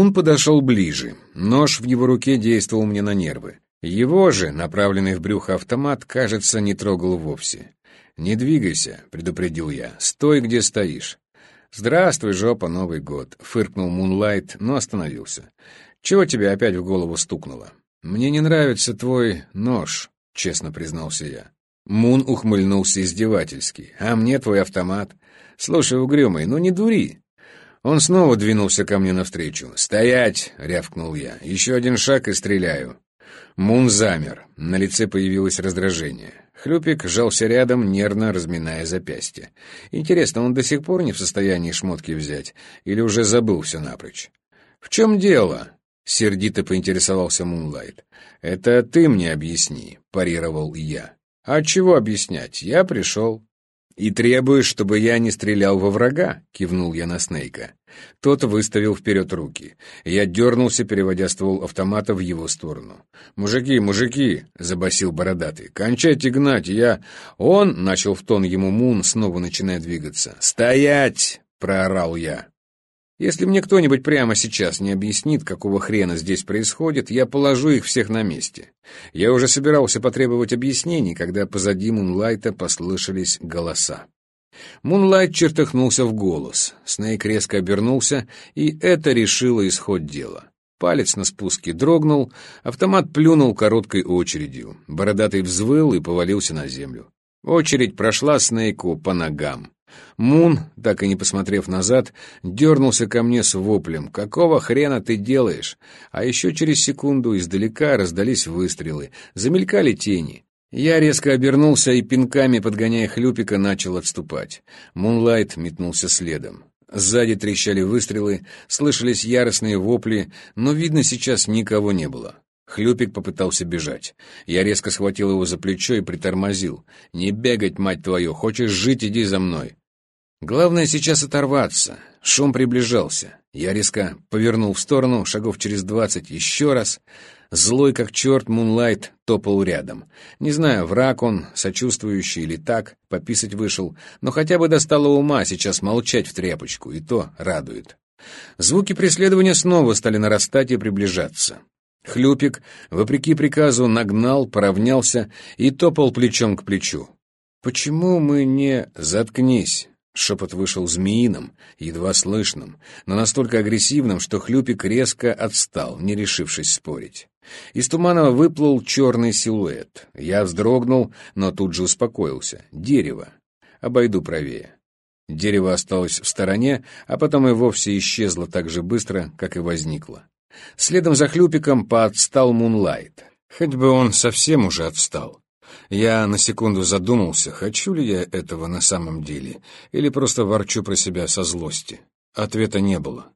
Мун подошел ближе. Нож в его руке действовал мне на нервы. Его же, направленный в брюхо автомат, кажется, не трогал вовсе. «Не двигайся», — предупредил я. «Стой, где стоишь». «Здравствуй, жопа, Новый год», — фыркнул Мунлайт, но остановился. «Чего тебе опять в голову стукнуло?» «Мне не нравится твой нож», — честно признался я. Мун ухмыльнулся издевательски. «А мне твой автомат?» «Слушай, угрюмый, ну не дури!» Он снова двинулся ко мне навстречу. «Стоять!» — рявкнул я. «Еще один шаг и стреляю». Мун замер. На лице появилось раздражение. Хлюпик жался рядом, нервно разминая запястье. Интересно, он до сих пор не в состоянии шмотки взять? Или уже забыл все напрочь? «В чем дело?» — сердито поинтересовался Мунлайт. «Это ты мне объясни», — парировал я. «А чего объяснять? Я пришел». «И требуешь, чтобы я не стрелял во врага?» — кивнул я на Снейка. Тот выставил вперед руки. Я дернулся, переводя ствол автомата в его сторону. «Мужики, мужики!» — забасил бородатый. «Кончайте гнать, я...» Он начал в тон ему Мун, снова начиная двигаться. «Стоять!» — проорал я. Если мне кто-нибудь прямо сейчас не объяснит, какого хрена здесь происходит, я положу их всех на месте. Я уже собирался потребовать объяснений, когда позади Мунлайта послышались голоса. Мунлайт чертыхнулся в голос. Снейк резко обернулся, и это решило исход дела. Палец на спуске дрогнул, автомат плюнул короткой очередью. Бородатый взвыл и повалился на землю. Очередь прошла Снейку по ногам. Мун, так и не посмотрев назад, дернулся ко мне с воплем. «Какого хрена ты делаешь?» А еще через секунду издалека раздались выстрелы, замелькали тени. Я резко обернулся и пинками, подгоняя хлюпика, начал отступать. Мунлайт метнулся следом. Сзади трещали выстрелы, слышались яростные вопли, но, видно, сейчас никого не было. Хлюпик попытался бежать. Я резко схватил его за плечо и притормозил. «Не бегать, мать твою! Хочешь жить, иди за мной!» Главное сейчас оторваться. Шум приближался. Я резко повернул в сторону, шагов через двадцать, еще раз. Злой как черт Мунлайт топал рядом. Не знаю, враг он, сочувствующий или так, пописать вышел, но хотя бы достало ума сейчас молчать в тряпочку, и то радует. Звуки преследования снова стали нарастать и приближаться. Хлюпик, вопреки приказу, нагнал, поравнялся и топал плечом к плечу. «Почему мы не...» «Заткнись!» Шепот вышел змеиным, едва слышным, но настолько агрессивным, что Хлюпик резко отстал, не решившись спорить. Из тумана выплыл черный силуэт. Я вздрогнул, но тут же успокоился. Дерево. Обойду правее. Дерево осталось в стороне, а потом и вовсе исчезло так же быстро, как и возникло. Следом за Хлюпиком поотстал Мунлайт. Хоть бы он совсем уже отстал. Я на секунду задумался, хочу ли я этого на самом деле, или просто ворчу про себя со злости. Ответа не было.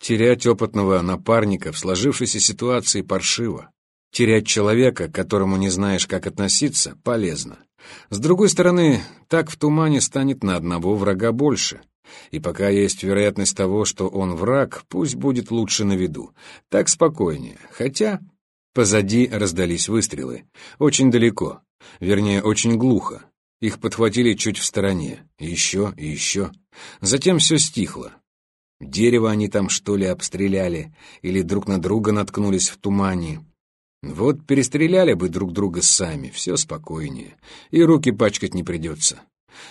Терять опытного напарника в сложившейся ситуации паршиво. Терять человека, к которому не знаешь, как относиться, полезно. С другой стороны, так в тумане станет на одного врага больше. И пока есть вероятность того, что он враг, пусть будет лучше на виду. Так спокойнее. Хотя позади раздались выстрелы. Очень далеко. Вернее, очень глухо. Их подхватили чуть в стороне. Еще и еще. Затем все стихло. Дерево они там, что ли, обстреляли, или друг на друга наткнулись в тумане. Вот перестреляли бы друг друга сами, все спокойнее, и руки пачкать не придется.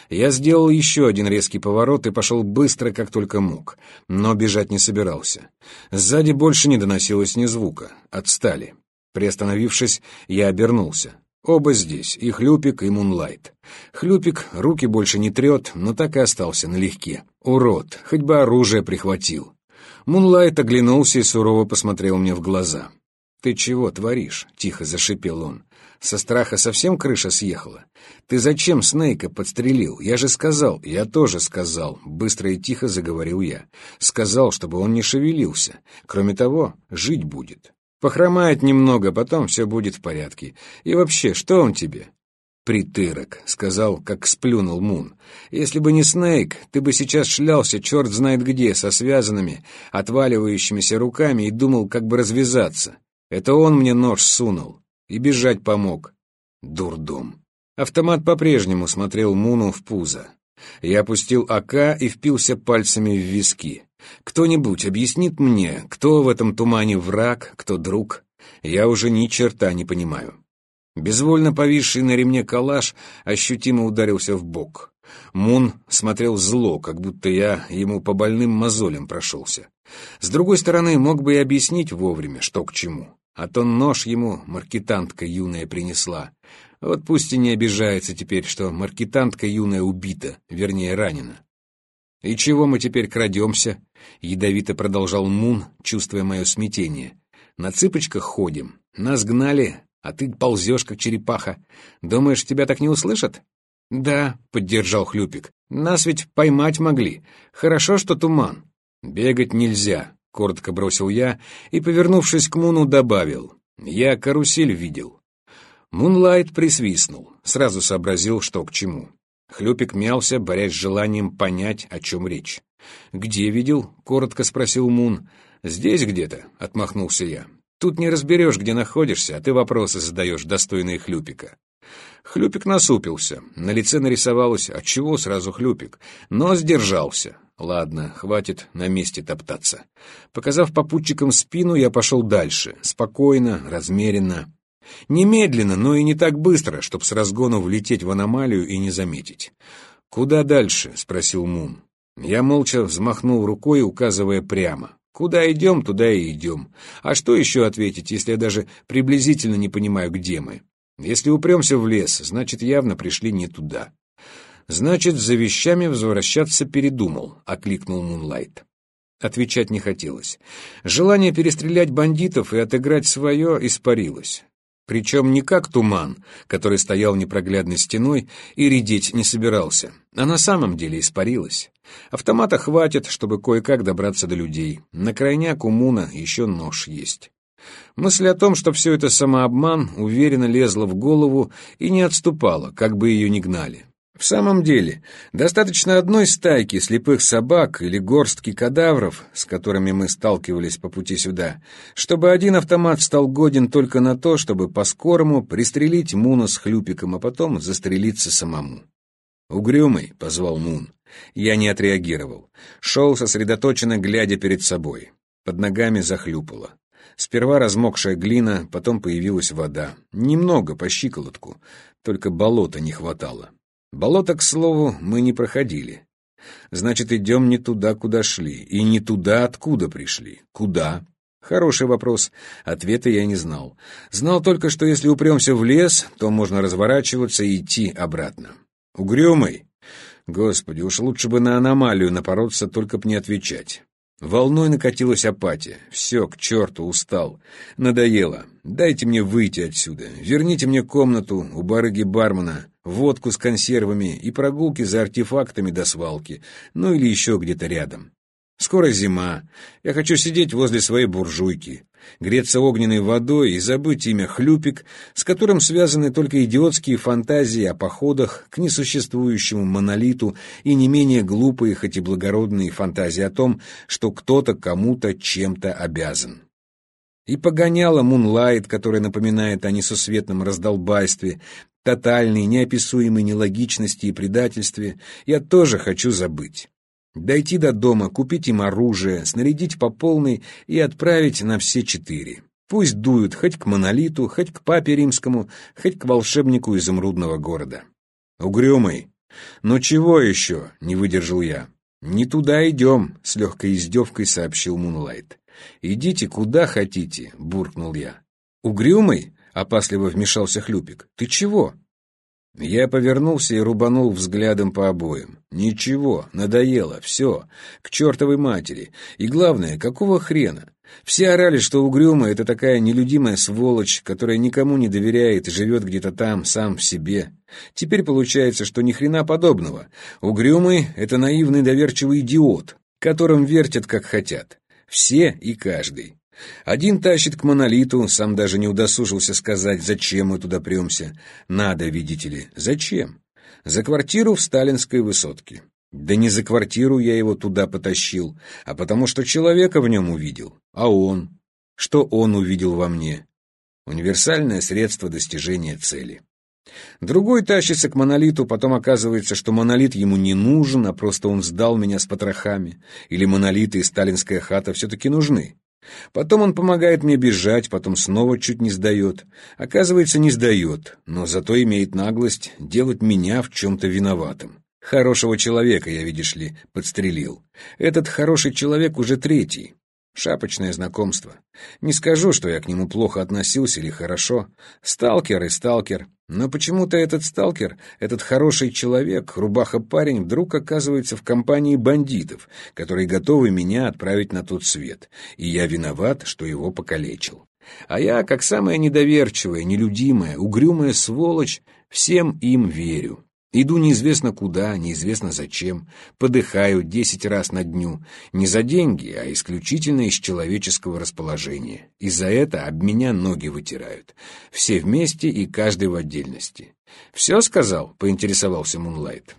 Я сделал еще один резкий поворот и пошел быстро, как только мог, но бежать не собирался. Сзади больше не доносилось ни звука, отстали. Приостановившись, я обернулся. Оба здесь, и Хлюпик, и Мунлайт. Хлюпик руки больше не трет, но так и остался налегке. Урод, хоть бы оружие прихватил. Мунлайт оглянулся и сурово посмотрел мне в глаза. «Ты чего творишь?» — тихо зашипел он. «Со страха совсем крыша съехала? Ты зачем Снейка подстрелил? Я же сказал...» «Я тоже сказал», — быстро и тихо заговорил я. «Сказал, чтобы он не шевелился. Кроме того, жить будет. Похромает немного, потом все будет в порядке. И вообще, что он тебе?» «Притырок», — сказал, как сплюнул Мун. «Если бы не Снейк, ты бы сейчас шлялся черт знает где, со связанными, отваливающимися руками и думал, как бы развязаться. Это он мне нож сунул и бежать помог. Дурдом». Автомат по-прежнему смотрел Муну в пузо. Я опустил АК и впился пальцами в виски. Кто-нибудь объяснит мне, кто в этом тумане враг, кто друг? Я уже ни черта не понимаю. Безвольно повисший на ремне калаш ощутимо ударился в бок. Мун смотрел зло, как будто я ему по больным мозолям прошелся. С другой стороны, мог бы и объяснить вовремя, что к чему. А то нож ему маркетантка юная принесла. Вот пусть и не обижается теперь, что маркетантка юная убита, вернее, ранена. «И чего мы теперь крадемся?» — ядовито продолжал Мун, чувствуя мое смятение. «На цыпочках ходим. Нас гнали, а ты ползешь, как черепаха. Думаешь, тебя так не услышат?» «Да», — поддержал Хлюпик. «Нас ведь поймать могли. Хорошо, что туман». «Бегать нельзя», — коротко бросил я и, повернувшись к Муну, добавил. «Я карусель видел». Мунлайт присвистнул, сразу сообразил, что к чему. Хлюпик мялся, борясь с желанием понять, о чем речь. «Где видел?» — коротко спросил Мун. «Здесь где-то», — отмахнулся я. «Тут не разберешь, где находишься, а ты вопросы задаешь, достойные Хлюпика». Хлюпик насупился. На лице нарисовалось «отчего сразу Хлюпик?», но сдержался. Ладно, хватит на месте топтаться. Показав попутчикам спину, я пошел дальше, спокойно, размеренно. Немедленно, но и не так быстро, чтобы с разгону влететь в аномалию и не заметить. «Куда дальше?» — спросил Мун. Я молча взмахнул рукой, указывая прямо. «Куда идем, туда и идем. А что еще ответить, если я даже приблизительно не понимаю, где мы? Если упремся в лес, значит, явно пришли не туда. «Значит, за вещами возвращаться передумал», — окликнул Мунлайт. Отвечать не хотелось. Желание перестрелять бандитов и отыграть свое испарилось. Причем не как туман, который стоял непроглядной стеной и редеть не собирался, а на самом деле испарилось. Автомата хватит, чтобы кое-как добраться до людей. На крайняк у Муна еще нож есть. Мысль о том, что все это самообман, уверенно лезла в голову и не отступала, как бы ее ни гнали. В самом деле, достаточно одной стайки слепых собак или горстки кадавров, с которыми мы сталкивались по пути сюда, чтобы один автомат стал годен только на то, чтобы по-скорому пристрелить Муна с хлюпиком, а потом застрелиться самому. «Угрюмый», — позвал Мун. Я не отреагировал. Шел сосредоточенно, глядя перед собой. Под ногами захлюпало. Сперва размокшая глина, потом появилась вода. Немного, по щиколотку, только болота не хватало. Болото, к слову, мы не проходили. Значит, идем не туда, куда шли, и не туда, откуда пришли. Куда? Хороший вопрос. Ответа я не знал. Знал только, что если упремся в лес, то можно разворачиваться и идти обратно. Угрюмый? Господи, уж лучше бы на аномалию напороться, только б не отвечать. Волной накатилась апатия. Все, к черту, устал. Надоело. Дайте мне выйти отсюда. Верните мне комнату у барыги бармена, водку с консервами и прогулки за артефактами до свалки, ну или еще где-то рядом. Скоро зима. Я хочу сидеть возле своей буржуйки, греться огненной водой и забыть имя Хлюпик, с которым связаны только идиотские фантазии о походах к несуществующему монолиту и не менее глупые, хоть и благородные фантазии о том, что кто-то кому-то чем-то обязан. И погоняла Мунлайт, которая напоминает о несусветном раздолбайстве, тотальной, неописуемой нелогичности и предательстве, я тоже хочу забыть. Дойти до дома, купить им оружие, снарядить по полной и отправить на все четыре. Пусть дуют хоть к монолиту, хоть к папе римскому, хоть к волшебнику изумрудного города. Угрюмый. «Ну чего еще?» — не выдержал я. «Не туда идем», — с легкой издевкой сообщил Мунлайт. «Идите куда хотите», — буркнул я. «Угрюмый?» — опасливо вмешался Хлюпик. «Ты чего?» Я повернулся и рубанул взглядом по обоим. Ничего, надоело, все, к чертовой матери. И главное, какого хрена? Все орали, что Угрюма — это такая нелюдимая сволочь, которая никому не доверяет и живет где-то там, сам в себе. Теперь получается, что ни хрена подобного. Угрюмый — это наивный доверчивый идиот, которым вертят как хотят. Все и каждый. Один тащит к монолиту, сам даже не удосужился сказать, зачем мы туда премся. Надо, видите ли, зачем? За квартиру в сталинской высотке. Да не за квартиру я его туда потащил, а потому что человека в нем увидел. А он? Что он увидел во мне? Универсальное средство достижения цели. Другой тащится к монолиту, потом оказывается, что монолит ему не нужен, а просто он сдал меня с потрохами. Или монолиты и сталинская хата все-таки нужны. Потом он помогает мне бежать, потом снова чуть не сдает. Оказывается, не сдает, но зато имеет наглость делать меня в чем-то виноватым. Хорошего человека я, видишь ли, подстрелил. Этот хороший человек уже третий. Шапочное знакомство. Не скажу, что я к нему плохо относился или хорошо. Сталкер и сталкер. Но почему-то этот сталкер, этот хороший человек, рубаха-парень, вдруг оказывается в компании бандитов, которые готовы меня отправить на тот свет. И я виноват, что его покалечил. А я, как самая недоверчивая, нелюдимая, угрюмая сволочь, всем им верю. Иду неизвестно куда, неизвестно зачем, подыхаю десять раз на дню, не за деньги, а исключительно из человеческого расположения. И за это об меня ноги вытирают. Все вместе и каждый в отдельности. «Все сказал?» — поинтересовался Мунлайт.